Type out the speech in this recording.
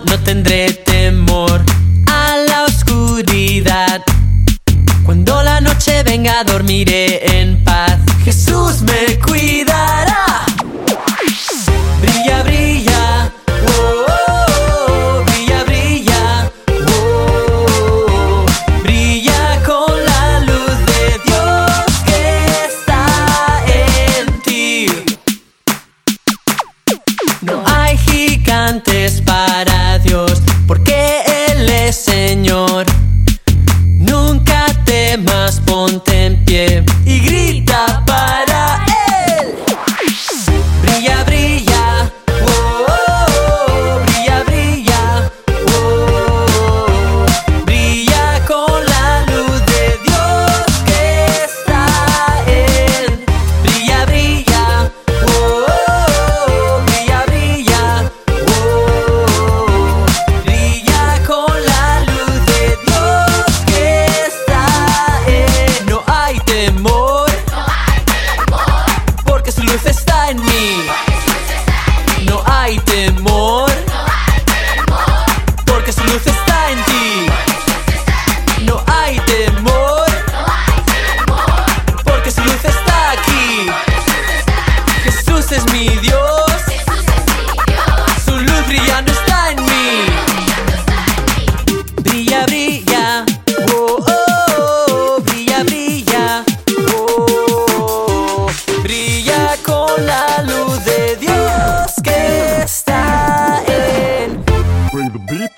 no, tendré temor a la oscuridad. Cuando la noche venga dormiré en paz. Jesús me cuidará. Brilla, brilla. oh, oh, oh, brilla, brilla. oh. Brilla con la luz de Dios que está en ti. No hay gigantes para Brilla, en mí. No hay temor, porque su luz está en ti. No hay temor, porque su luz está aquí. Jesús es mi Dios, Bring the beat.